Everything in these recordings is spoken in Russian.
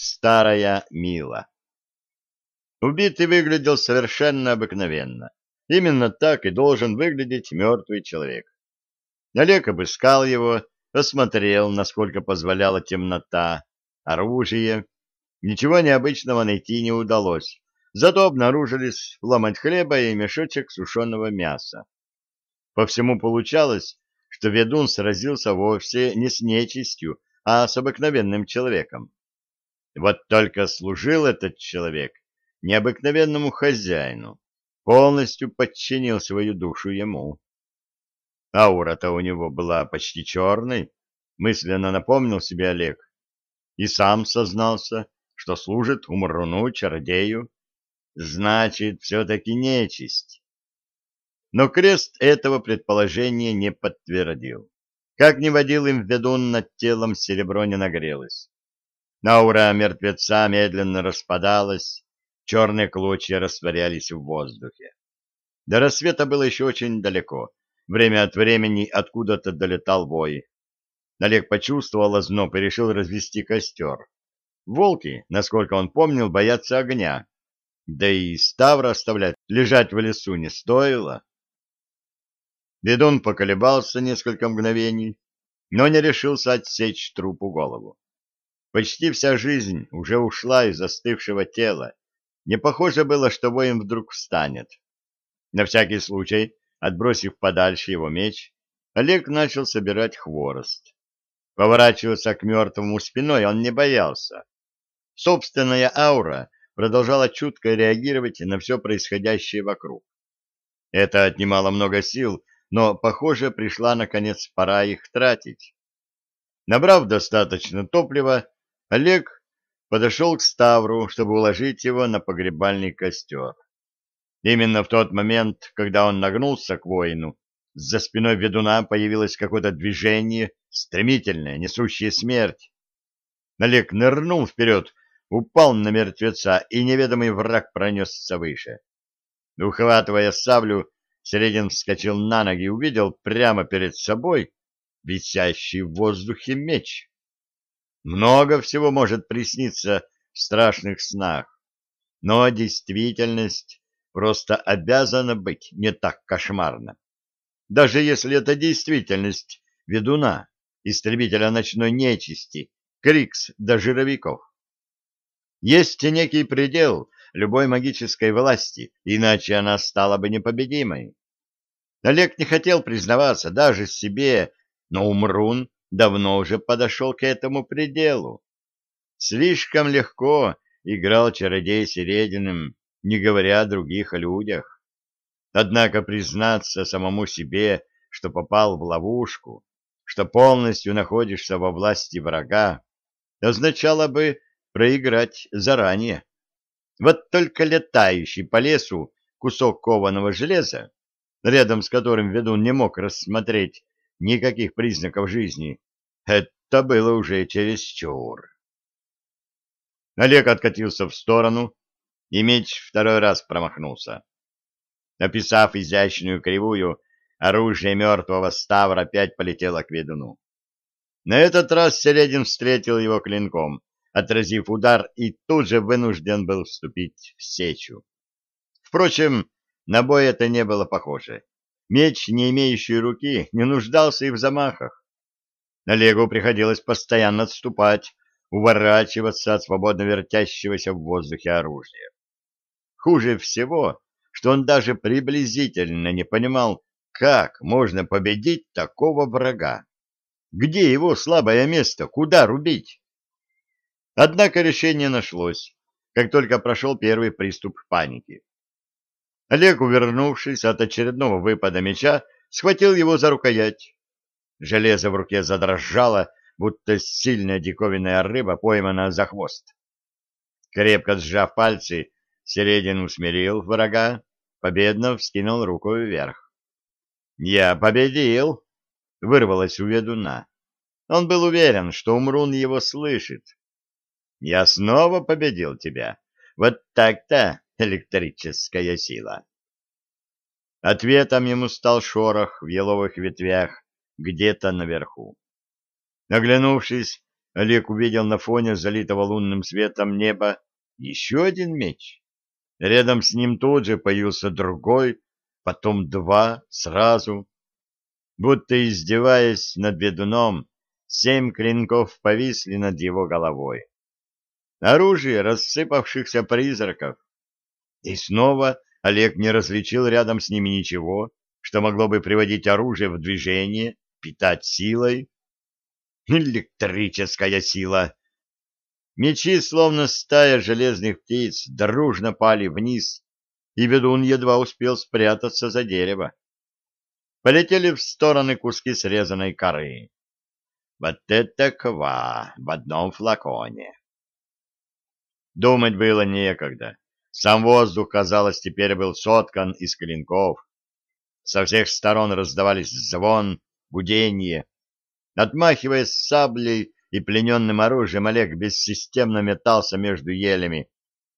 старая Мила. Убитый выглядел совершенно обыкновенно. Именно так и должен выглядеть мертвый человек. Олег обыскал его, осмотрел, насколько позволяла темнота, оружие. Ничего необычного найти не удалось, зато обнаружились ломоть хлеба и мешочек сушеного мяса. По всему получалось, что ведун сразился вовсе не с нечистью, а с обыкновенным человеком. Вот только служил этот человек необыкновенному хозяину, полностью подчинил свою душу ему. Аура-то у него была почти черной, мысленно напомнил себе Олег, и сам сознался, что служит умруну-чародею. Значит, все-таки нечисть. Но крест этого предположения не подтвердил. Как ни водил им ведун, над телом серебро не нагрелось. Аура мертвеца медленно распадалась, черные клочья растворялись в воздухе. До рассвета было еще очень далеко. Время от времени откуда-то долетал вой. Олег почувствовал озноб и решил развести костер. Волки, насколько он помнил, боятся огня. Да и Ставра оставлять лежать в лесу не стоило. Ведун поколебался несколько мгновений, но не решился отсечь трупу голову. Почти вся жизнь уже ушла из застывшего тела. Не похоже было, что воин вдруг встанет. На всякий случай, отбросив подальше его меч, Олег начал собирать хворост. Поворачиваться к мертвому спиной он не боялся. Собственная аура продолжала чутко реагировать на все происходящее вокруг. Это отнимало много сил, но, похоже, пришла, наконец, пора их тратить. Набрав достаточно топлива, Олег подошел к Ставру, чтобы уложить его на погребальный костер. Именно в тот момент, когда он нагнулся к воину, за спиной ведуна появилось какое-то движение, стремительное, несущее смерть. Олег нырнул вперед, упал на мертвеца, и неведомый враг пронесся выше. Ухватывая саблю, Середин вскочил на ноги и увидел прямо перед собой висящий в воздухе меч. Много всего может присниться в страшных снах, но действительность просто обязана быть не так кошмарна. Даже если это действительность ведуна, истребителя ночной нечисти, Крикс до жировиков. Есть некий предел любой магической власти, иначе она стала бы непобедимой. Олег не хотел признаваться даже себе, но Умрун давно уже подошел к этому пределу. Слишком легко играл чародей Серединым, не говоря о других людях. Однако признаться самому себе, что попал в ловушку, что полностью находишься во власти врага, означало бы проиграть заранее. Вот только летающий по лесу кусок кованого железа, рядом с которым ведун не мог рассмотреть никаких признаков жизни, это было уже чересчур. Олег откатился в сторону, и меч второй раз промахнулся. Описав изящную кривую, оружие мертвого ставра опять полетело к ведуну. На этот раз Середин встретил его клинком, отразив удар, и тут же вынужден был вступить в сечу. Впрочем, на бой это не было похоже. Меч, не имеющий руки, не нуждался и в замахах. Олегу приходилось постоянно отступать, уворачиваться от свободно вертящегося в воздухе оружия. Хуже всего, что он даже приблизительно не понимал, как можно победить такого врага. Где его слабое место? Куда рубить? Однако решение нашлось, как только прошел первый приступ паники. Олег, увернувшись от очередного выпада меча, схватил его за рукоять. Железо в руке задрожало, будто сильная диковинная рыба, поймана за хвост. Крепко сжав пальцы, Середин усмирил врага, победно вскинул руку вверх. «Я победил!» — вырвалось у ведуна. Он был уверен, что Умрун его слышит. «Я снова победил тебя. Вот так-то электрическая сила!» Ответом ему стал шорох в еловых ветвях где-то наверху. Оглянувшись, Олег увидел на фоне залитого лунным светом неба еще один меч. Рядом с ним тут же появился другой, потом два сразу. Будто издеваясь над ведуном, семь клинков повисли над его головой. Оружие рассыпавшихся призраков. И снова Олег не различил рядом с ними ничего, что могло бы приводить оружие в движение, питать силой. Электрическая сила! Мечи, словно стая железных птиц, дружно пали вниз, и ведун едва успел спрятаться за дерево. Полетели в стороны куски срезанной коры. Вот это ква в одном флаконе! Думать было некогда. Сам воздух, казалось, теперь был соткан из клинков. Со всех сторон раздавались звон, гудение. Отмахиваясь саблей и плененным оружием, Олег бессистемно метался между елями.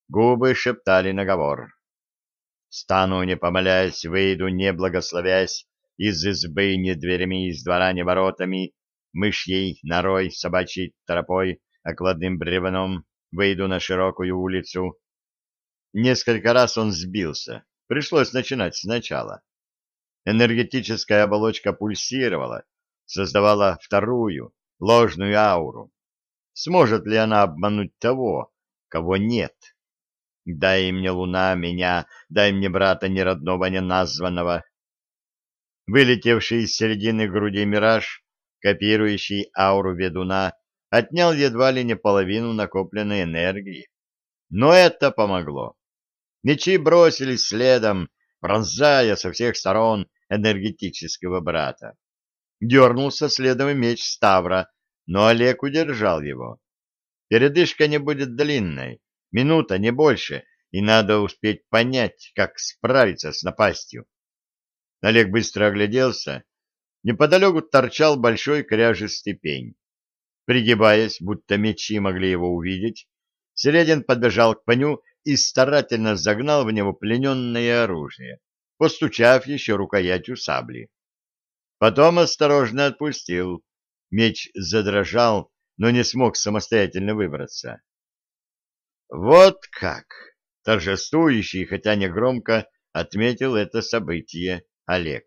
Губы шептали наговор. «Стану, не помолясь, выйду, не благословясь, из избы ни дверями, из двора ни воротами, мышьей, норой, собачьей тропой, окладным бревном, выйду на широкую улицу». Несколько раз он сбился. Пришлось начинать сначала. Энергетическая оболочка пульсировала, создавала вторую, ложную ауру. Сможет ли она обмануть того, кого нет? Дай мне луна меня, дай мне брата ни родного, ни названного. Вылетевший из середины груди мираж, копирующий ауру ведуна, отнял едва ли не половину накопленной энергии. Но это помогло. Мечи бросились следом, пронзая со всех сторон энергетического брата. Дернулся следом меч Ставра, но Олег удержал его. Передышка не будет длинной, минута, не больше, и надо успеть понять, как справиться с напастью. Олег быстро огляделся. Неподалеку торчал большой кряжистый пень. Пригибаясь, будто мечи могли его увидеть, Середин подбежал к пню и старательно загнал в него плененное оружие, постучав еще рукоятью сабли. Потом осторожно отпустил. Меч задрожал, но не смог самостоятельно выбраться. Вот как! Торжествующий, хотя не громко, отметил это событие Олег.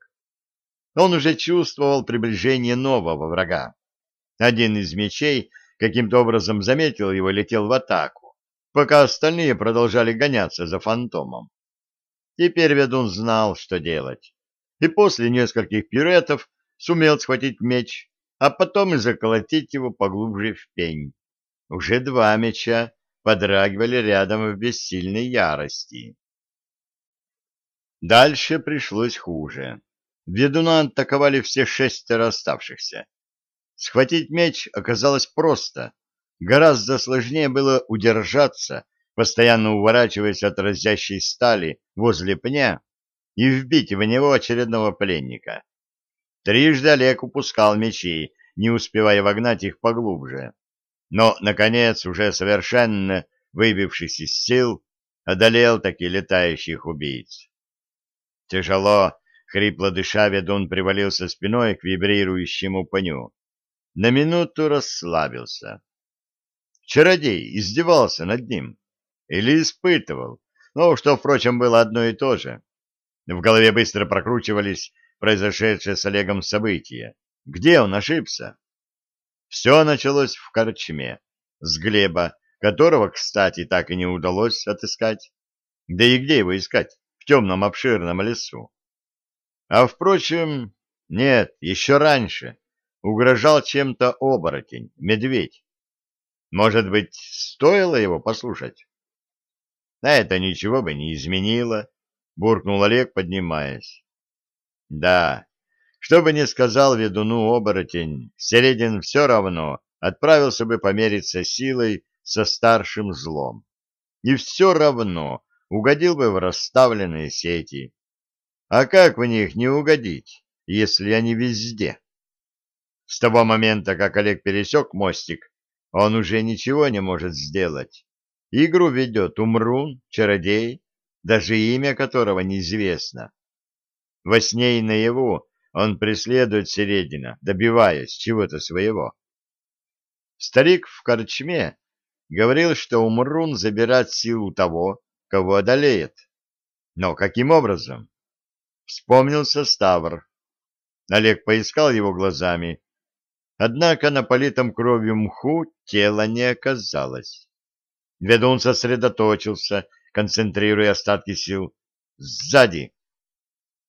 Он уже чувствовал приближение нового врага. Один из мечей каким-то образом заметил его и летел в атаку пока остальные продолжали гоняться за фантомом. Теперь ведун знал, что делать, и после нескольких пируэтов сумел схватить меч, а потом и заколотить его поглубже в пень. Уже два меча подрагивали рядом в бессильной ярости. Дальше пришлось хуже. Ведуна атаковали все шестеро оставшихся. Схватить меч оказалось просто — Гораздо сложнее было удержаться, постоянно уворачиваясь от разящей стали возле пня и вбить в него очередного пленника. Трижды Олег упускал мечи, не успевая вогнать их поглубже. Но, наконец, уже совершенно выбившись из сил, одолел таки летающих убийц. Тяжело, хрипло дыша, ведун привалился спиной к вибрирующему пню. На минуту расслабился. Чародей издевался над ним или испытывал, ну, что, впрочем, было одно и то же. В голове быстро прокручивались произошедшие с Олегом события. Где он ошибся? Все началось в корчме, с Глеба, которого, кстати, так и не удалось отыскать. Да и где его искать? В темном обширном лесу. А, впрочем, нет, еще раньше угрожал чем-то оборотень, медведь. Может быть, стоило его послушать? А это ничего бы не изменило, буркнул Олег, поднимаясь. Да, что бы ни сказал ведуну оборотень, Середин все равно отправился бы помериться силой со старшим злом. И все равно угодил бы в расставленные сети. А как в них не угодить, если они везде? С того момента, как Олег пересек мостик, он уже ничего не может сделать. Игру ведет Умрун, чародей, даже имя которого неизвестно. Во сне и наяву он преследует Середина, добиваясь чего-то своего. Старик в корчме говорил, что Умрун забирает силу того, кого одолеет. Но каким образом? Вспомнился Ставр. Олег поискал его глазами. Однако на политом кровью мху тела не оказалось. Ведун сосредоточился, концентрируя остатки сил. Сзади!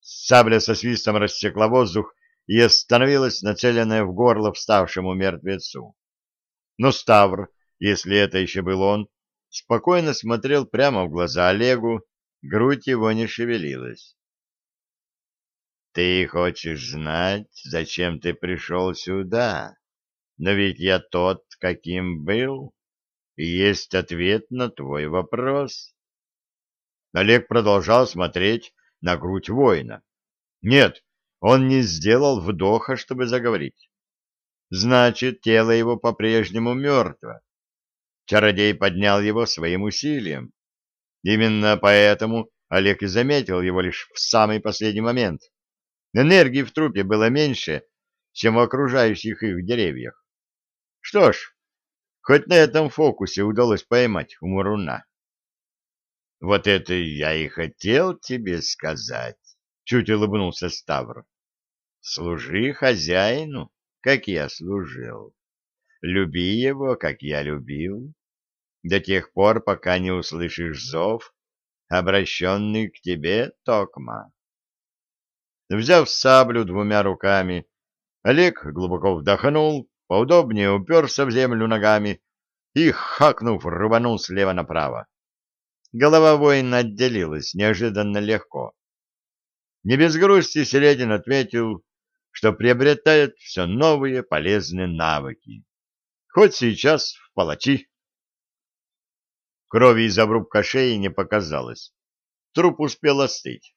Сабля со свистом рассекла воздух и остановилась, нацеленная в горло вставшему мертвецу. Но Ставр, если это еще был он, спокойно смотрел прямо в глаза Олегу, грудь его не шевелилась. Ты хочешь знать, зачем ты пришел сюда? Но ведь я тот, каким был, и есть ответ на твой вопрос. Олег продолжал смотреть на грудь воина. Нет, он не сделал вдоха, чтобы заговорить. Значит, тело его по-прежнему мертво. Чародей поднял его своим усилием. Именно поэтому Олег и заметил его лишь в самый последний момент. Энергии в трупе было меньше, чем в окружающих их деревьях. Что ж, хоть на этом фокусе удалось поймать Умаруна. — Вот это я и хотел тебе сказать, — чуть улыбнулся Ставр. — Служи хозяину, как я служил. Люби его, как я любил, до тех пор, пока не услышишь зов, обращенный к тебе, Токма. Взяв саблю двумя руками, Олег глубоко вдохнул, поудобнее уперся в землю ногами и, хакнув, рубанул слева направо. Голова воина отделилась неожиданно легко. Не без грусти Середин отметил, что приобретает все новые полезные навыки. Хоть сейчас в палачи. Крови из обрубка шеи не показалось. Труп успел остыть.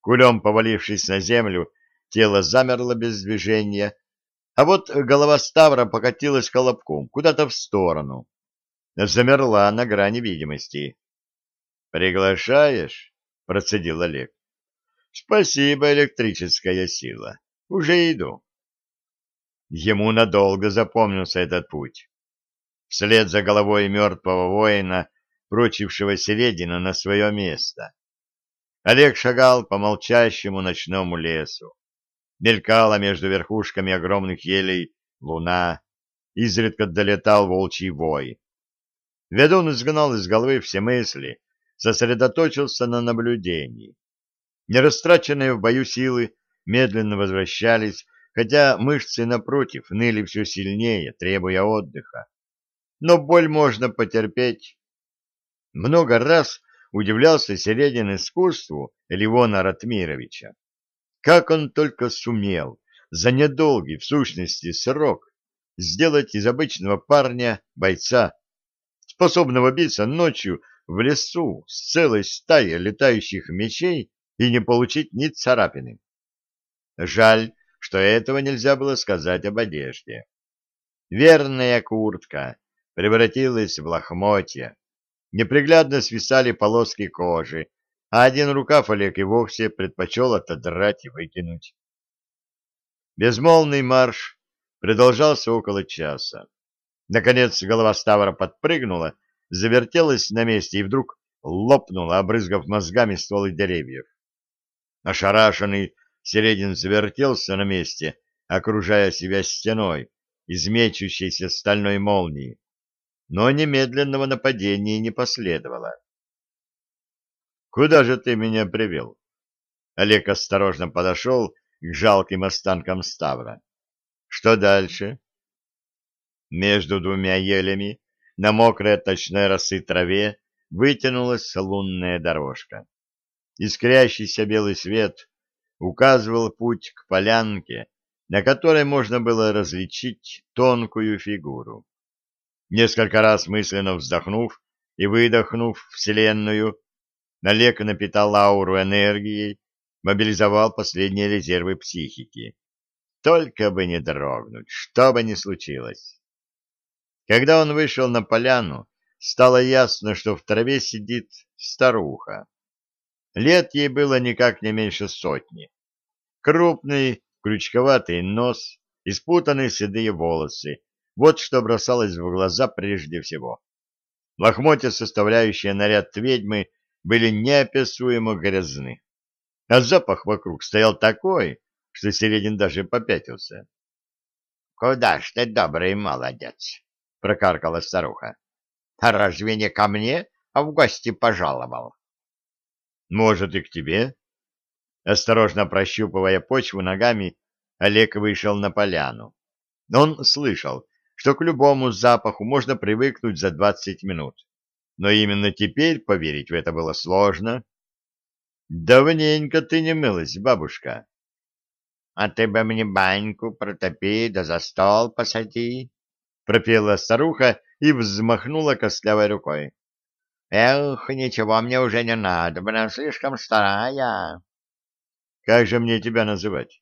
Кулем повалившись на землю, тело замерло без движения, а вот голова Ставра покатилась колобком куда-то в сторону. Замерла на грани видимости. «Приглашаешь?» — процедил Олег. «Спасибо, электрическая сила. Уже иду». Ему надолго запомнился этот путь. Вслед за головой мертвого воина, прочившего середина на свое место. Олег шагал по молчащему ночному лесу. Мелькала между верхушками огромных елей луна, изредка долетал волчий вой. Ведун изгнал из головы все мысли, сосредоточился на наблюдении. Нерастраченные в бою силы медленно возвращались, хотя мышцы, напротив, ныли все сильнее, требуя отдыха. Но боль можно потерпеть. Много раз удивлялся Середин искусству Ливона Ратмировича. Как он только сумел за недолгий, в сущности, срок сделать из обычного парня бойца, способного биться ночью в лесу с целой стаей летающих мечей и не получить ни царапины. Жаль, что этого нельзя было сказать об одежде. Верная куртка превратилась в лохмотья, неприглядно свисали полоски кожи, а один рукав Олег и вовсе предпочел отодрать и выкинуть. Безмолвный марш продолжался около часа. Наконец голова Ставра подпрыгнула, завертелась на месте и вдруг лопнула, обрызгав мозгами стволы деревьев. Ошарашенный Середин завертелся на месте, окружая себя стеной из мечущейся стальной молнии но немедленного нападения не последовало. «Куда же ты меня привел?» Олег осторожно подошел к жалким останкам Ставра. «Что дальше?» Между двумя елями на мокрой от ночной росы траве вытянулась лунная дорожка. Искрящийся белый свет указывал путь к полянке, на которой можно было различить тонкую фигуру. Несколько раз мысленно вздохнув и выдохнув Вселенную, Налек напитал ауру энергией, мобилизовал последние резервы психики. Только бы не дрогнуть, что бы ни случилось. Когда он вышел на поляну, стало ясно, что в траве сидит старуха. Лет ей было никак не меньше сотни. Крупный, крючковатый нос, испутанные седые волосы, Вот что бросалось в глаза прежде всего. Лохмотья, составляющие наряд ведьмы, были неописуемо грязны. А запах вокруг стоял такой, что Середин даже попятился. — Куда ж ты, добрый молодец? — прокаркала старуха. — А разве не ко мне, а в гости пожаловал? — Может, и к тебе? Осторожно прощупывая почву ногами, Олег вышел на поляну. Он слышал, что к любому запаху можно привыкнуть за двадцать минут. Но именно теперь поверить в это было сложно. «Давненько ты не мылась, бабушка». «А ты бы мне баньку протопи, да за стол посади», — пропела старуха и взмахнула костлявой рукой. «Эх, ничего мне уже не надо, она слишком старая». «Как же мне тебя называть?»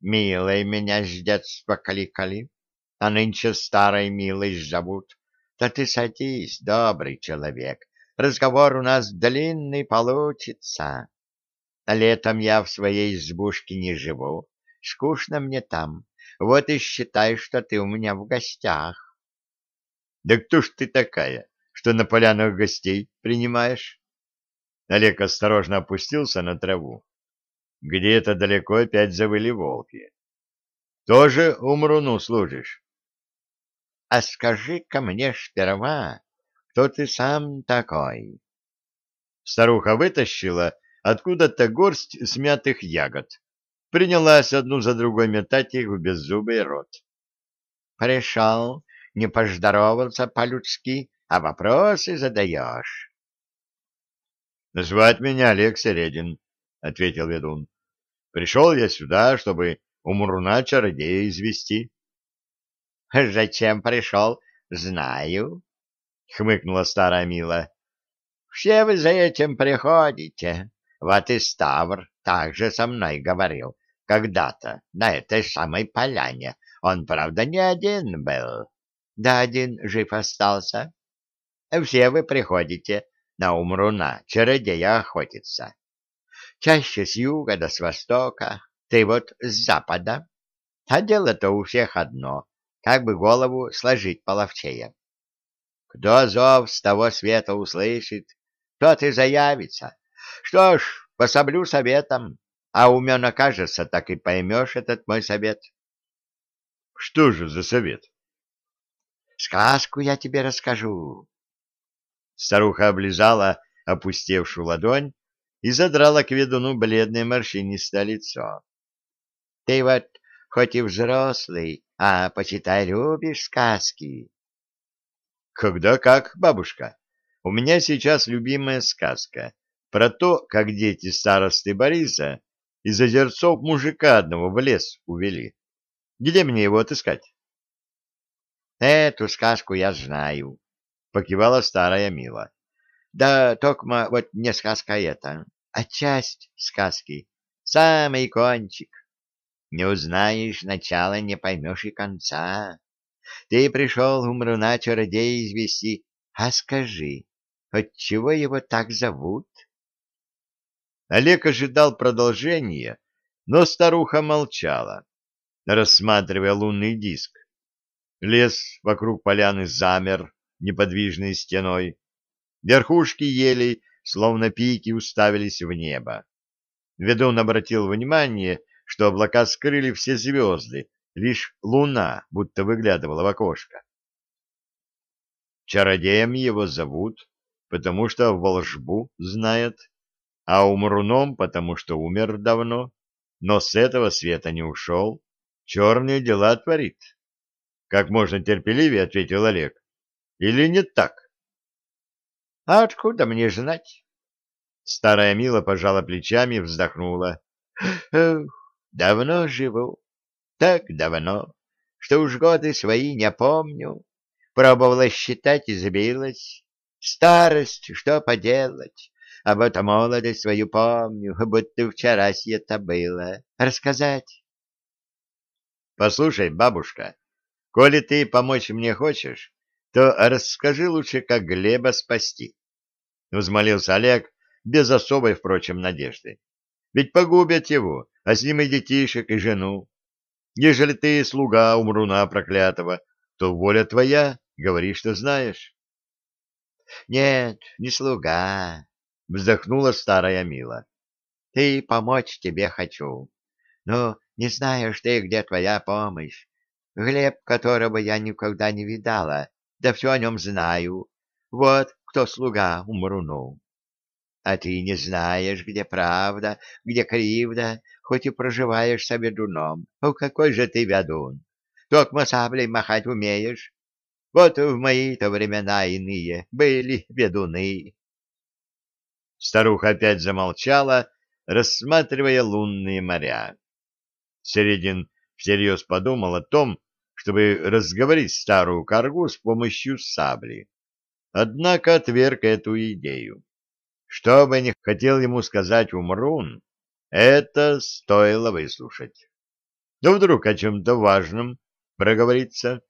«Милой меня с детства кликали» а нынче старой милой зовут. Да ты садись, добрый человек, разговор у нас длинный получится. Летом я в своей избушке не живу, скучно мне там, вот и считай, что ты у меня в гостях. Да кто ж ты такая, что на полянах гостей принимаешь? Олег осторожно опустился на траву. Где-то далеко опять завыли волки. Тоже умруну служишь? А скажи-ка мне сперва, кто ты сам такой? Старуха вытащила откуда-то горсть смятых ягод, принялась одну за другой метать их в беззубый рот. Пришел, не поздоровался по-людски, а вопросы задаешь. — Звать меня Олег Середин, — ответил ведун. — Пришел я сюда, чтобы умруна чародея извести. — Зачем пришел, знаю, — хмыкнула старая Мила. — Все вы за этим приходите. Вот и Ставр также со мной говорил когда-то на этой самой поляне. Он, правда, не один был. Да один жив остался. Все вы приходите на Умруна, чародея охотиться. Чаще с юга да с востока, ты вот с запада. А дело-то у всех одно как бы голову сложить половчее. Кто зов с того света услышит, тот и заявится. Что ж, пособлю советом, а умен окажется, так и поймешь этот мой совет. Что же за совет? Сказку я тебе расскажу. Старуха облизала опустевшую ладонь и задрала к ведуну бледное морщинистое лицо. Ты вот хоть и взрослый, а, почитай, любишь сказки? Когда как, бабушка? У меня сейчас любимая сказка про то, как дети старосты Бориса из озерцов мужика одного в лес увели. Где мне его отыскать? Эту сказку я знаю, покивала старая Мила. Да, токма вот не сказка эта, а часть сказки, самый кончик. Не узнаешь начала, не поймешь и конца. Ты пришел умруна чародея извести, а скажи, отчего его так зовут? Олег ожидал продолжения, но старуха молчала, рассматривая лунный диск. Лес вокруг поляны замер неподвижной стеной. Верхушки елей, словно пики, уставились в небо. Ведун обратил внимание что облака скрыли все звезды, лишь луна будто выглядывала в окошко. Чародеем его зовут, потому что волжбу знает, а умруном, потому что умер давно, но с этого света не ушел, черные дела творит. Как можно терпеливее, ответил Олег. Или не так? А откуда мне знать? Старая Мила пожала плечами и вздохнула. Давно живу, так давно, что уж годы свои не помню. Пробовала считать и забилась. Старость, что поделать, об этом молодость свою помню, будто вчера это было. Рассказать? Послушай, бабушка, коли ты помочь мне хочешь, то расскажи лучше, как Глеба спасти. Взмолился Олег, без особой, впрочем, надежды. Ведь погубят его, а с ним и детишек, и жену. Ежели ты слуга умруна проклятого, то воля твоя, говори, что знаешь. — Нет, не слуга, — вздохнула старая Мила. — Ты помочь тебе хочу. Но не знаешь ты, где твоя помощь. Глеб, которого я никогда не видала, да все о нем знаю. Вот кто слуга умруну. А ты не знаешь, где правда, где кривда, хоть и проживаешь со ведуном. О, какой же ты ведун! Токмо саблей махать умеешь. Вот в мои-то времена иные были ведуны. Старуха опять замолчала, рассматривая лунные моря. Середин всерьез подумал о том, чтобы разговорить старую коргу с помощью сабли. Однако отверг эту идею. Что бы ни хотел ему сказать Умрун, это стоило выслушать. Да вдруг о чем-то важном проговорится.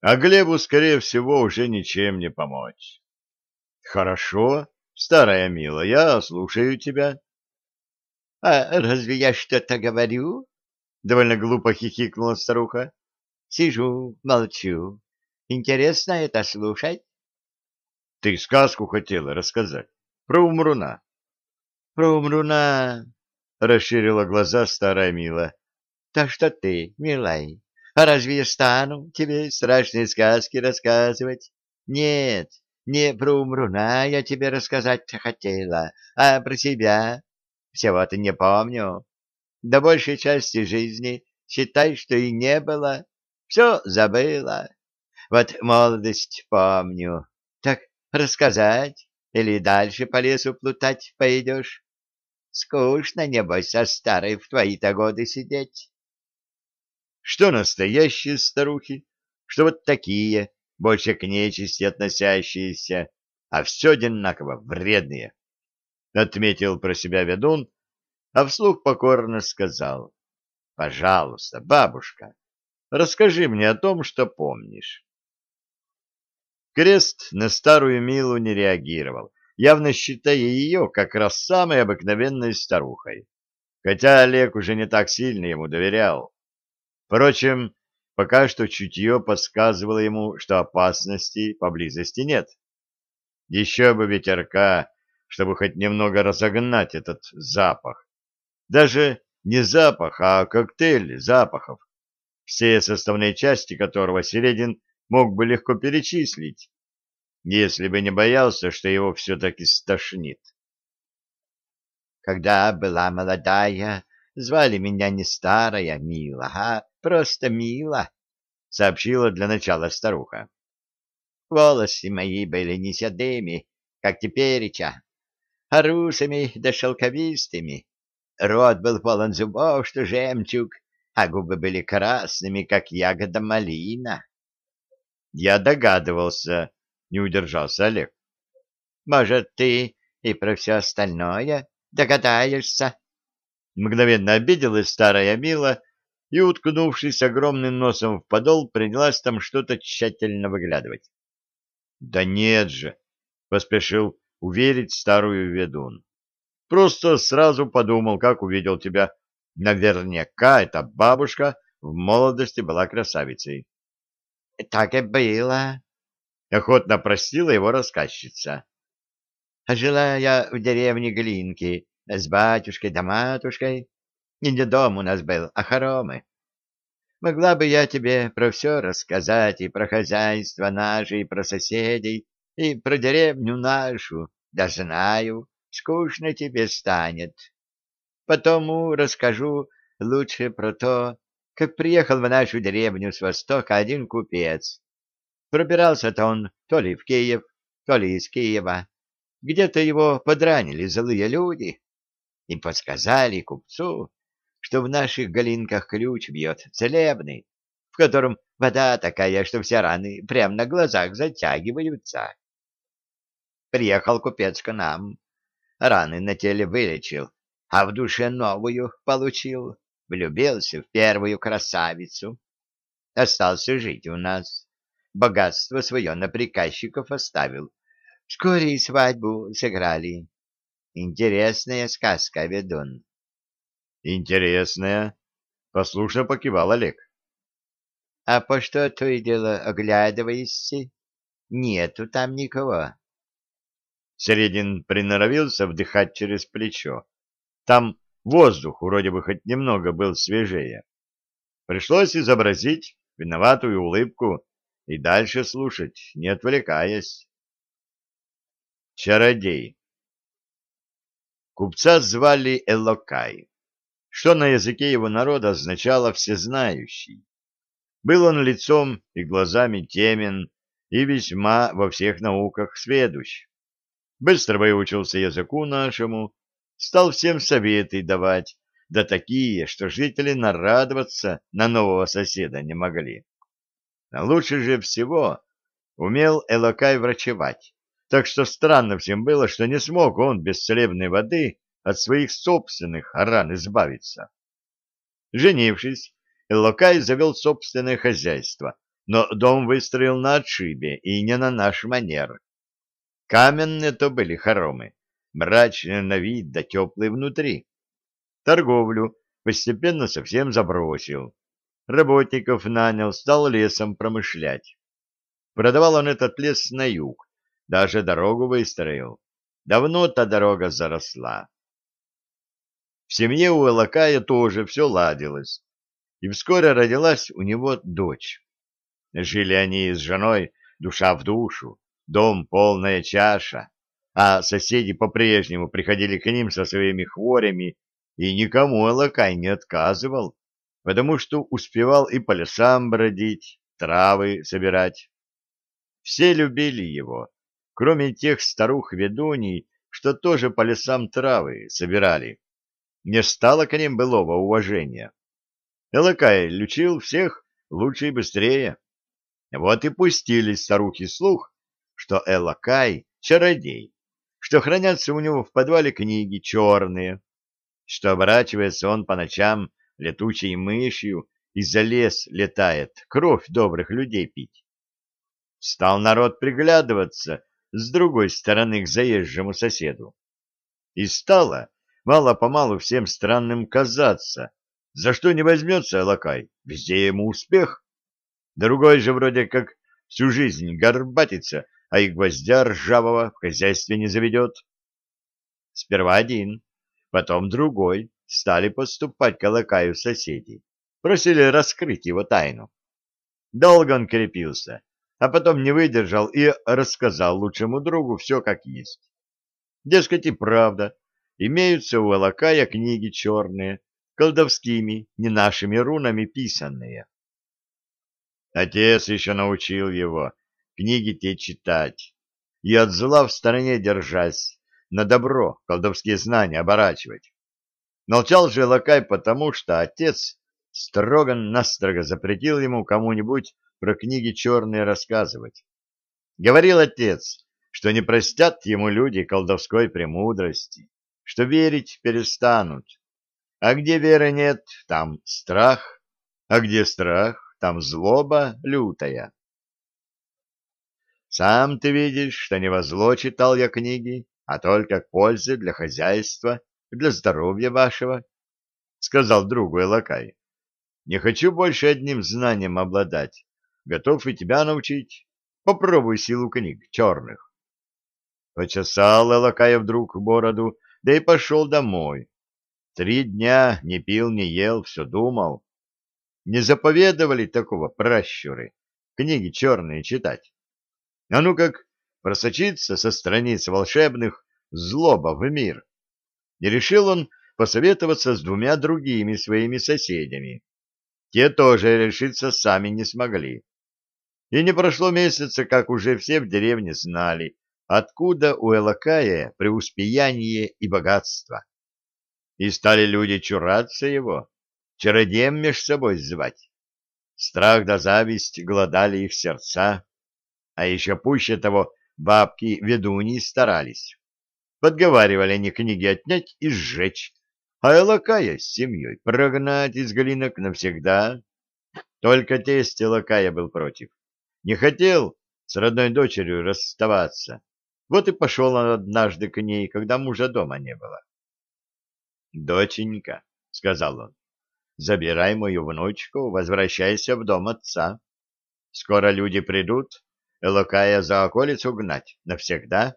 А Глебу, скорее всего, уже ничем не помочь. Хорошо, старая мила, я слушаю тебя. — А разве я что-то говорю? — довольно глупо хихикнула старуха. — Сижу, молчу. Интересно это слушать? — Ты сказку хотела рассказать. Про Умруна. — Про Умруна, — расширила глаза старая Мила. — Так что ты, милай, а разве я стану тебе страшные сказки рассказывать? Нет, не про Умруна я тебе рассказать хотела, а про себя. Всего-то не помню. До большей части жизни считай, что и не было. Все забыла. Вот молодость помню. Рассказать или дальше по лесу плутать пойдешь? Скучно, небось, со старой в твои-то годы сидеть. Что настоящие старухи, что вот такие, больше к нечисти относящиеся, а все одинаково вредные. Отметил про себя ведун, а вслух покорно сказал. Пожалуйста, бабушка, расскажи мне о том, что помнишь. Крест на старую Милу не реагировал, явно считая ее как раз самой обыкновенной старухой, хотя Олег уже не так сильно ему доверял. Впрочем, пока что чутье подсказывало ему, что опасности поблизости нет. Еще бы ветерка, чтобы хоть немного разогнать этот запах. Даже не запах, а коктейль запахов, все составные части которого Середин мог бы легко перечислить, если бы не боялся, что его все-таки стошнит. Когда была молодая, звали меня не старая Мила, а просто Мила, — сообщила для начала старуха. Волосы мои были не седыми, как тепереча, а русыми да шелковистыми. Рот был полон зубов, что жемчуг, а губы были красными, как ягода малина. Я догадывался, не удержался Олег. Может, ты и про все остальное догадаешься? Мгновенно обиделась старая Мила и, уткнувшись огромным носом в подол, принялась там что-то тщательно выглядывать. — Да нет же! — поспешил уверить старую ведун. — Просто сразу подумал, как увидел тебя. Наверняка эта бабушка в молодости была красавицей. — Так и было, — охотно простила его рассказчица. — Жила я в деревне Глинки с батюшкой да матушкой. И не дом у нас был, а хоромы. Могла бы я тебе про все рассказать, и про хозяйство наше, и про соседей, и про деревню нашу, да знаю, скучно тебе станет. Потому расскажу лучше про то, как приехал в нашу деревню с востока один купец. Пробирался-то он то ли в Киев, то ли из Киева. Где-то его подранили злые люди. И подсказали купцу, что в наших галинках ключ бьет целебный, в котором вода такая, что все раны прямо на глазах затягиваются. Приехал купец к нам, раны на теле вылечил, а в душе новую получил влюбился в первую красавицу. Остался жить у нас. Богатство свое на приказчиков оставил. Вскоре и свадьбу сыграли. Интересная сказка, ведун. Интересная. Послушно покивал Олег. А по что то и дело оглядываешься? Нету там никого. Середин приноровился вдыхать через плечо. Там воздух вроде бы хоть немного был свежее. Пришлось изобразить виноватую улыбку и дальше слушать, не отвлекаясь. Чародей Купца звали Элокай, что на языке его народа означало «всезнающий». Был он лицом и глазами темен и весьма во всех науках сведущ. Быстро выучился языку нашему, стал всем советы давать, да такие, что жители нарадоваться на нового соседа не могли. А лучше же всего умел Элокай врачевать, так что странно всем было, что не смог он без целебной воды от своих собственных ран избавиться. Женившись, Элокай завел собственное хозяйство, но дом выстроил на отшибе и не на наш манер. Каменные то были хоромы, мрачные на вид да теплые внутри. Торговлю постепенно совсем забросил. Работников нанял, стал лесом промышлять. Продавал он этот лес на юг, даже дорогу выстроил. Давно та дорога заросла. В семье у Элакая тоже все ладилось, и вскоре родилась у него дочь. Жили они с женой душа в душу, дом полная чаша, а соседи по-прежнему приходили к ним со своими хворями и никому Алакай не отказывал, потому что успевал и по лесам бродить, травы собирать. Все любили его, кроме тех старух-ведуней, что тоже по лесам травы собирали. Не стало к ним былого уважения. Элакай лечил всех лучше и быстрее. Вот и пустили старухи слух, что Элакай — чародей, что хранятся у него в подвале книги черные, что оборачивается он по ночам летучей мышью и за лес летает, кровь добрых людей пить. Стал народ приглядываться с другой стороны к заезжему соседу. И стало мало-помалу всем странным казаться, за что не возьмется Алакай, везде ему успех. Другой же вроде как всю жизнь горбатится, а и гвоздя ржавого в хозяйстве не заведет. Сперва один, Потом другой стали подступать к Алакаю соседи, просили раскрыть его тайну. Долго он крепился, а потом не выдержал и рассказал лучшему другу все как есть. Дескать, и правда, имеются у Алакая книги черные, колдовскими, не нашими рунами писанные. Отец еще научил его книги те читать и от зла в стороне держась, на добро колдовские знания оборачивать. Молчал же Лакай потому, что отец строго-настрого запретил ему кому-нибудь про книги черные рассказывать. Говорил отец, что не простят ему люди колдовской премудрости, что верить перестанут. А где веры нет, там страх, а где страх, там злоба лютая. Сам ты видишь, что не во зло читал я книги, а только к пользе для хозяйства и для здоровья вашего, — сказал другу Элакай. — Не хочу больше одним знанием обладать. Готов и тебя научить. Попробуй силу книг черных. Почесал Элакая вдруг бороду, да и пошел домой. Три дня не пил, не ел, все думал. Не заповедовали такого пращуры, книги черные читать. А ну как просочиться со страниц волшебных злоба в мир. И решил он посоветоваться с двумя другими своими соседями. Те тоже решиться сами не смогли. И не прошло месяца, как уже все в деревне знали, откуда у Элакая преуспеяние и богатство. И стали люди чураться его, чародеем меж собой звать. Страх да зависть глодали их сердца, а еще пуще того бабки-ведуньи старались. Подговаривали они книги отнять и сжечь, а Элакая с семьей прогнать из глинок навсегда. Только тесть Элакая был против. Не хотел с родной дочерью расставаться. Вот и пошел он однажды к ней, когда мужа дома не было. — Доченька, — сказал он, забирай мою внучку, возвращайся в дом отца. Скоро люди придут, Элокая за околицу гнать навсегда.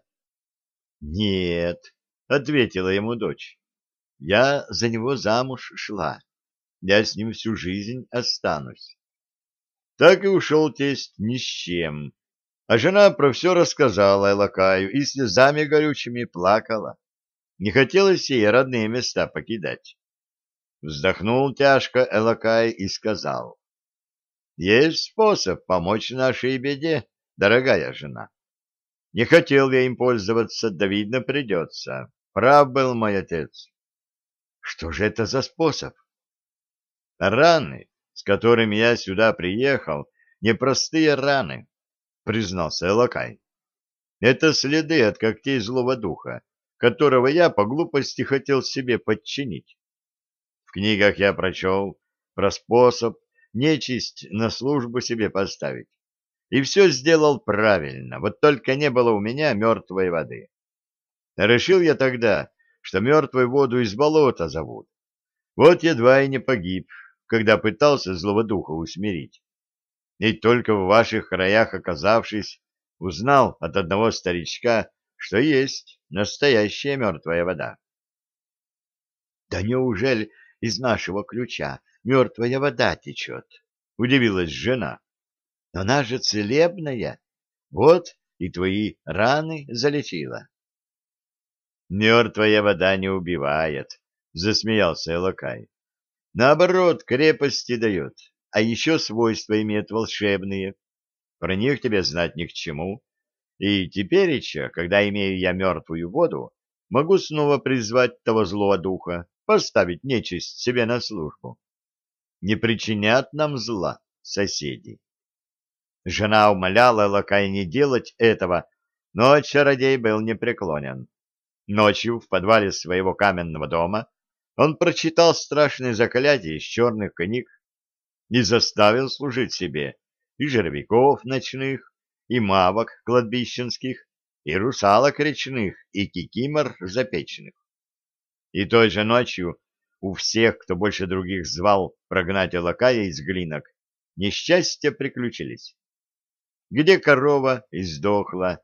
— Нет, — ответила ему дочь, — я за него замуж шла. Я с ним всю жизнь останусь. Так и ушел тесть ни с чем. А жена про все рассказала Элакаю и слезами горючими плакала. Не хотелось ей родные места покидать. Вздохнул тяжко Элакай и сказал. Есть способ помочь нашей беде, дорогая жена. Не хотел я им пользоваться, да видно придется. Прав был мой отец. Что же это за способ? Раны, с которыми я сюда приехал, непростые раны, признался Элакай. Это следы от когтей злого духа, которого я по глупости хотел себе подчинить. В книгах я прочел про способ нечисть на службу себе поставить. И все сделал правильно, вот только не было у меня мертвой воды. Решил я тогда, что мертвую воду из болота зовут. Вот едва и не погиб, когда пытался злого духа усмирить. И только в ваших краях оказавшись, узнал от одного старичка, что есть настоящая мертвая вода. — Да неужели из нашего ключа мертвая вода течет? — удивилась жена. — Она же целебная. Вот и твои раны залечила. — Мертвая вода не убивает, — засмеялся Элокай. — Наоборот, крепости дает, а еще свойства имеет волшебные. Про них тебе знать ни к чему. И теперь еще, когда имею я мертвую воду, могу снова призвать того злого духа, поставить нечисть себе на службу. Не причинят нам зла соседи. Жена умоляла Лакай не делать этого, но чародей был непреклонен. Ночью в подвале своего каменного дома он прочитал страшные заклятия из черных книг и заставил служить себе и жервяков ночных, и мавок кладбищенских, и русалок речных, и кикимор запечных. И той же ночью у всех, кто больше других звал прогнать Алакая из глинок, несчастья приключились. Где корова издохла,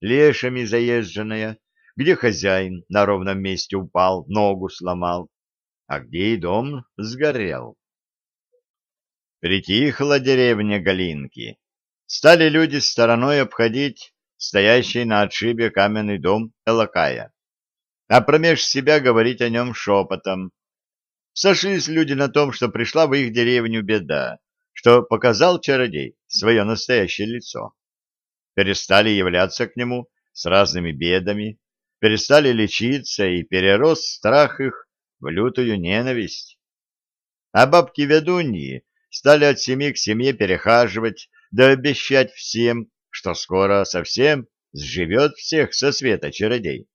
лешами заезженная, где хозяин на ровном месте упал, ногу сломал, а где и дом сгорел. Притихла деревня Галинки, стали люди стороной обходить стоящий на отшибе каменный дом Элакая, а промеж себя говорить о нем шепотом. Сошлись люди на том, что пришла в их деревню беда, что показал чародей свое настоящее лицо. Перестали являться к нему с разными бедами, перестали лечиться и перерос страх их в лютую ненависть. А бабки-ведуньи стали от семьи к семье перехаживать, да обещать всем, что скоро совсем сживет всех со света чародей.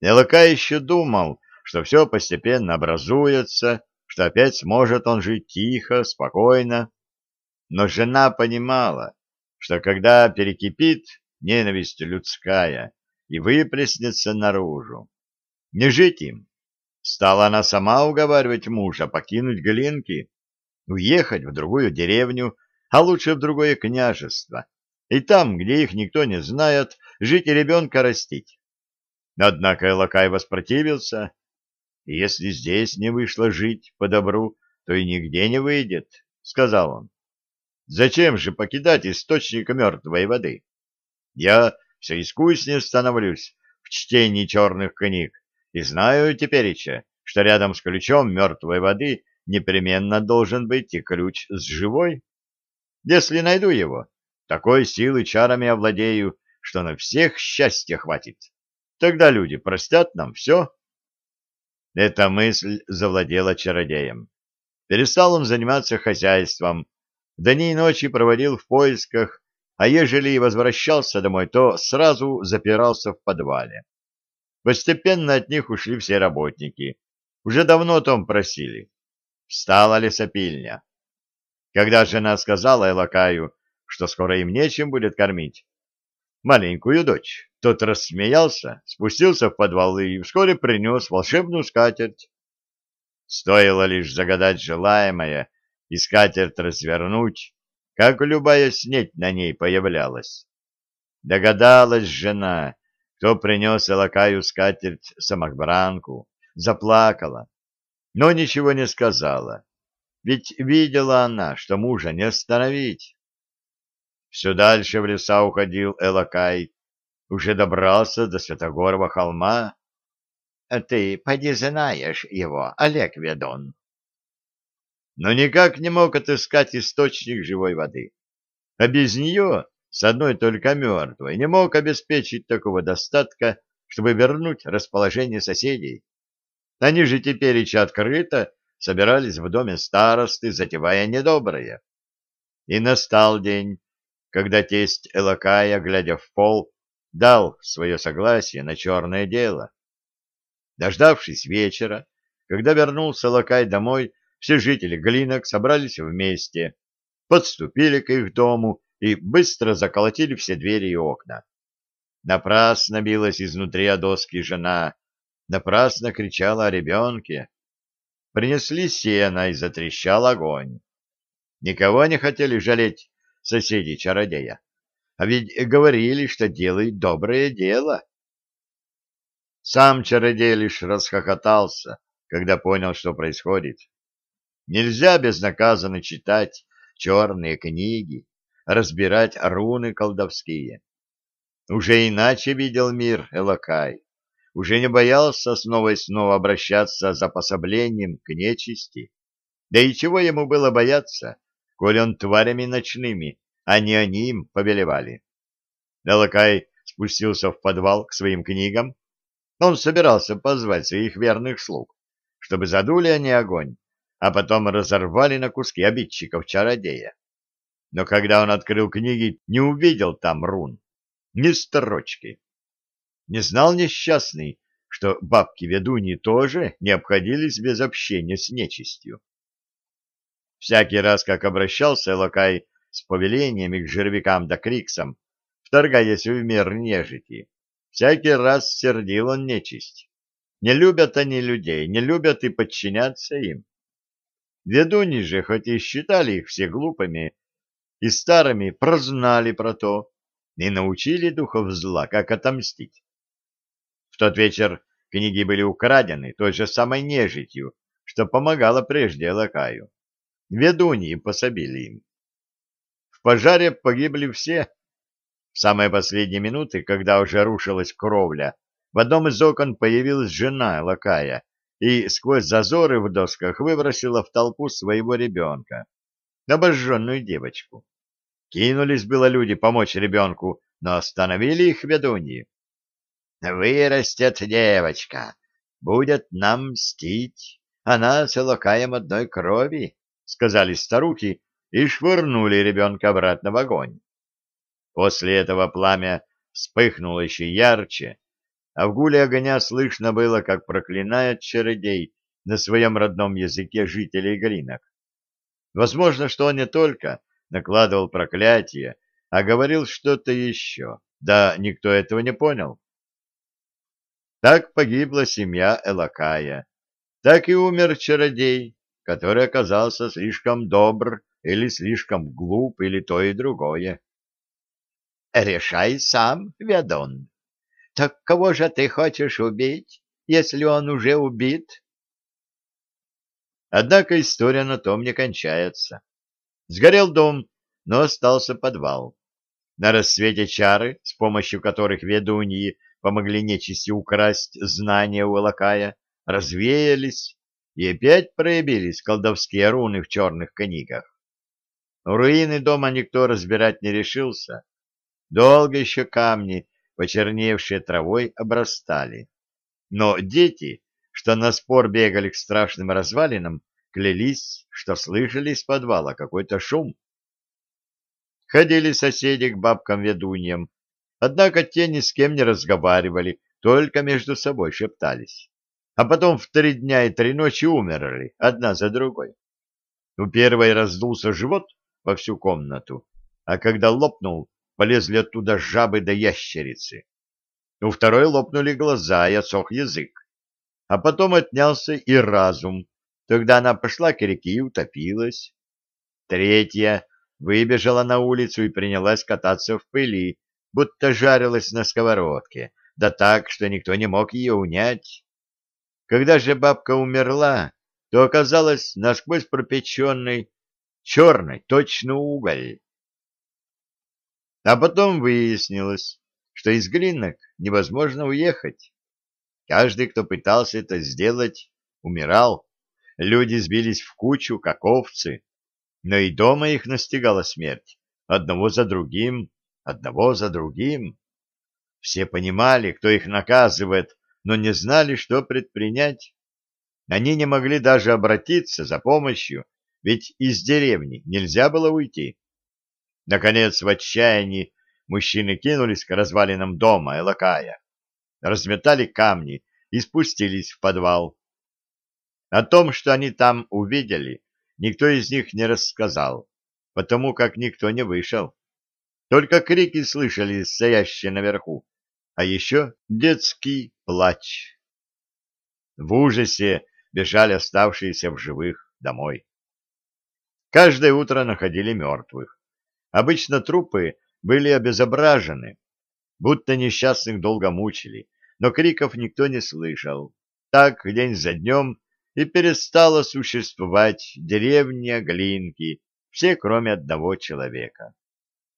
Элака еще думал, что все постепенно образуется, что опять сможет он жить тихо, спокойно. Но жена понимала, что когда перекипит ненависть людская и выплеснется наружу, не жить им. Стала она сама уговаривать мужа покинуть Глинки, уехать в другую деревню, а лучше в другое княжество, и там, где их никто не знает, жить и ребенка растить. Однако Элакай воспротивился. «Если здесь не вышло жить по добру, то и нигде не выйдет», — сказал он. «Зачем же покидать источник мертвой воды? Я все искуснее становлюсь в чтении черных книг и знаю тепереча, что рядом с ключом мертвой воды непременно должен быть и ключ с живой. Если найду его, такой силы чарами овладею, что на всех счастья хватит. Тогда люди простят нам все. Эта мысль завладела чародеем. Перестал он заниматься хозяйством, дни и ночи проводил в поисках, а ежели и возвращался домой, то сразу запирался в подвале. Постепенно от них ушли все работники. Уже давно том просили. Встала лесопильня. Когда жена сказала Элакаю, что скоро им нечем будет кормить, маленькую дочь, тот рассмеялся, спустился в подвал и вскоре принес волшебную скатерть. Стоило лишь загадать желаемое и скатерть развернуть, как любая снеть на ней появлялась. Догадалась жена, кто принес Элакаю скатерть самохбранку, заплакала, но ничего не сказала, ведь видела она, что мужа не остановить. Все дальше в леса уходил Элакай, уже добрался до Святогорова холма. А ты поди знаешь его, Олег Ведон. Но никак не мог отыскать источник живой воды. А без нее, с одной только мертвой, не мог обеспечить такого достатка, чтобы вернуть расположение соседей. Они же теперь еще открыто собирались в доме старосты, затевая недоброе. И настал день, когда тесть Элакая, глядя в пол, дал свое согласие на черное дело. Дождавшись вечера, когда вернулся Лакай домой, все жители Глинок собрались вместе, подступили к их дому и быстро заколотили все двери и окна. Напрасно билась изнутри о доски жена, напрасно кричала о ребенке. Принесли сено и затрещал огонь. Никого не хотели жалеть соседей-чародея. А ведь говорили, что делают доброе дело. Сам чародей лишь расхохотался, когда понял, что происходит. Нельзя безнаказанно читать черные книги, разбирать руны колдовские. Уже иначе видел мир Элакай, уже не боялся снова и снова обращаться за пособлением к нечисти. Да и чего ему было бояться, коли он тварями ночными а не они им повелевали. Далакай спустился в подвал к своим книгам. Он собирался позвать своих верных слуг, чтобы задули они огонь, а потом разорвали на куски обидчиков-чародея. Но когда он открыл книги, не увидел там рун, ни строчки. Не знал несчастный, что бабки-ведуньи тоже не обходились без общения с нечистью. Всякий раз, как обращался Элакай с повелениями к жервякам да криксам, вторгаясь в мир нежити. Всякий раз сердил он нечисть. Не любят они людей, не любят и подчиняться им. Ведуни же, хоть и считали их все глупыми и старыми, прознали про то и научили духов зла, как отомстить. В тот вечер книги были украдены той же самой нежитью, что помогала прежде Лакаю. Ведуньи пособили им пожаре погибли все. В самые последние минуты, когда уже рушилась кровля, в одном из окон появилась жена Лакая и сквозь зазоры в досках выбросила в толпу своего ребенка, обожженную девочку. Кинулись было люди помочь ребенку, но остановили их ведуньи. «Вырастет девочка, будет нам мстить, она с Лакаем одной крови», — сказали старухи, и швырнули ребенка обратно в огонь. После этого пламя вспыхнуло еще ярче, а в гуле огня слышно было, как проклинает чародей на своем родном языке жителей Глинок. Возможно, что он не только накладывал проклятие, а говорил что-то еще, да никто этого не понял. Так погибла семья Элакая, так и умер чародей, который оказался слишком добр или слишком глуп, или то и другое. — Решай сам, Ведон. Так кого же ты хочешь убить, если он уже убит? Однако история на том не кончается. Сгорел дом, но остался подвал. На рассвете чары, с помощью которых ведуньи помогли нечисти украсть знания у Лакая, развеялись, и опять проявились колдовские руны в черных книгах. Руины дома никто разбирать не решился. Долго еще камни, почерневшие травой, обрастали. Но дети, что на спор бегали к страшным развалинам, клялись, что слышали из подвала какой-то шум. Ходили соседи к бабкам-ведуньям, однако те ни с кем не разговаривали, только между собой шептались. А потом в три дня и три ночи умерли, одна за другой. У первой раздулся живот, во всю комнату, а когда лопнул, полезли оттуда жабы да ящерицы. У второй лопнули глаза и отсох язык, а потом отнялся и разум, Тогда она пошла к реке и утопилась. Третья выбежала на улицу и принялась кататься в пыли, будто жарилась на сковородке, да так, что никто не мог ее унять. Когда же бабка умерла, то оказалась насквозь пропеченной, черной, точно уголь. А потом выяснилось, что из глинок невозможно уехать. Каждый, кто пытался это сделать, умирал. Люди сбились в кучу, как овцы. Но и дома их настигала смерть. Одного за другим, одного за другим. Все понимали, кто их наказывает, но не знали, что предпринять. Они не могли даже обратиться за помощью, ведь из деревни нельзя было уйти. Наконец, в отчаянии, мужчины кинулись к развалинам дома Элакая, разметали камни и спустились в подвал. О том, что они там увидели, никто из них не рассказал, потому как никто не вышел. Только крики слышали стоящие наверху, а еще детский плач. В ужасе бежали оставшиеся в живых домой. Каждое утро находили мертвых. Обычно трупы были обезображены, будто несчастных долго мучили, но криков никто не слышал. Так день за днем и перестала существовать деревня Глинки, все кроме одного человека.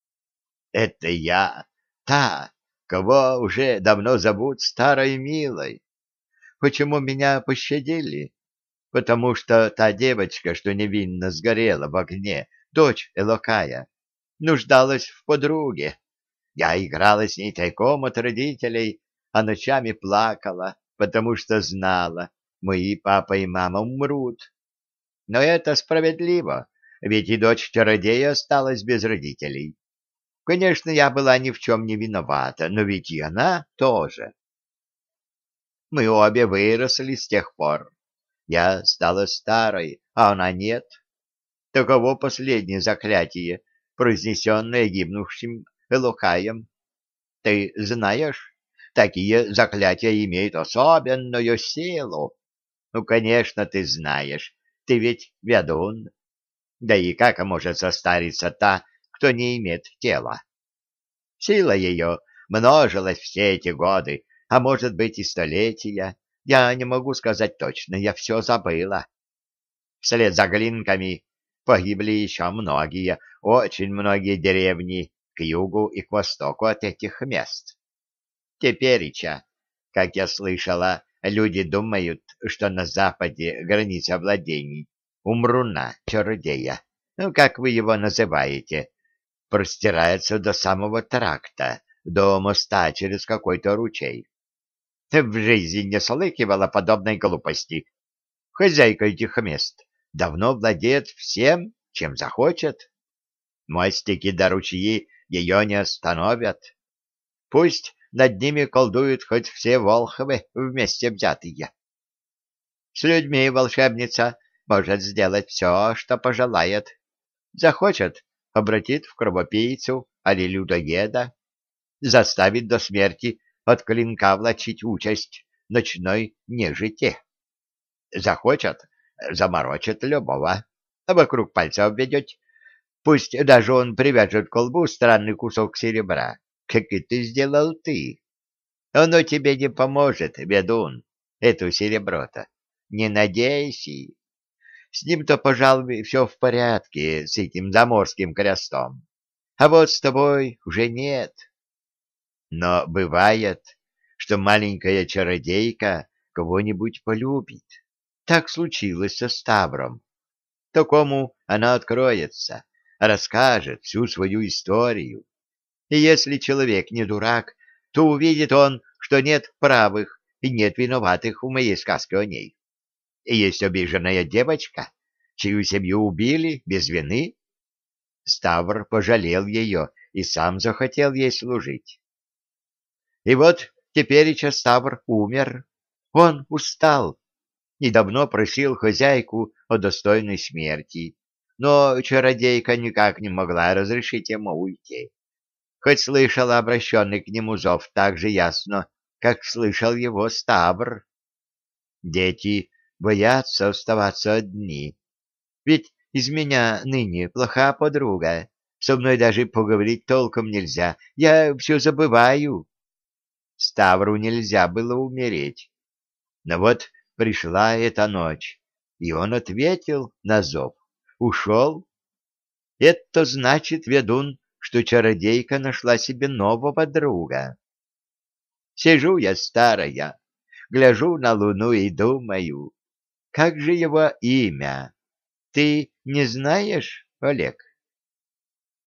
— Это я, та, кого уже давно зовут старой милой. Почему меня пощадили? Потому что та девочка, что невинно сгорела в огне, дочь Элокая, нуждалась в подруге. Я играла с ней тайком от родителей, а ночами плакала, потому что знала, мои папа и мама умрут. Но это справедливо, ведь и дочь чародея осталась без родителей. Конечно, я была ни в чем не виновата, но ведь и она тоже. Мы обе выросли с тех пор. Я стала старой, а она нет. Таково последнее заклятие, произнесенное гибнувшим Элокаем. Ты знаешь, такие заклятия имеют особенную силу. Ну, конечно, ты знаешь, ты ведь ведун. Да и как может состариться та, кто не имеет тела? Сила ее множилась все эти годы, а может быть и столетия. Я не могу сказать точно, я все забыла. Вслед за глинками погибли еще многие, очень многие деревни к югу и к востоку от этих мест. Тепереча, как я слышала, люди думают, что на западе граница владений Умруна, чародея, ну, как вы его называете, простирается до самого тракта, до моста через какой-то ручей. В жизни не слыкивала подобной глупости. Хозяйка этих мест давно владеет всем, чем захочет. Мостики до ручьи ее не остановят. Пусть над ними колдуют хоть все волхвы вместе взятые. С людьми волшебница может сделать все, что пожелает. Захочет — обратит в кровопийцу али людоеда, заставит до смерти от клинка влачить участь ночной нежити. Захочет — заморочит любого, а вокруг пальца обведет. Пусть даже он привяжет к колбу странный кусок серебра, как это сделал ты. Оно тебе не поможет, ведун, эту серебро-то. Не надейся. С ним-то, пожалуй, все в порядке, с этим заморским крестом. А вот с тобой уже нет. Но бывает, что маленькая чародейка кого-нибудь полюбит. Так случилось со Ставром. Такому она откроется, расскажет всю свою историю. И если человек не дурак, то увидит он, что нет правых и нет виноватых в моей сказке о ней. И есть обиженная девочка, чью семью убили без вины. Ставр пожалел ее и сам захотел ей служить. И вот теперь Ставр умер. Он устал и давно просил хозяйку о достойной смерти, но чародейка никак не могла разрешить ему уйти. Хоть слышала обращенный к нему зов так же ясно, как слышал его Ставр. Дети боятся оставаться одни. Ведь из меня ныне плохая подруга. Со мной даже поговорить толком нельзя. Я все забываю. Ставру нельзя было умереть. Но вот пришла эта ночь, и он ответил на зов. Ушел. Это значит, ведун, что чародейка нашла себе нового друга. Сижу я старая, гляжу на луну и думаю, как же его имя? Ты не знаешь, Олег?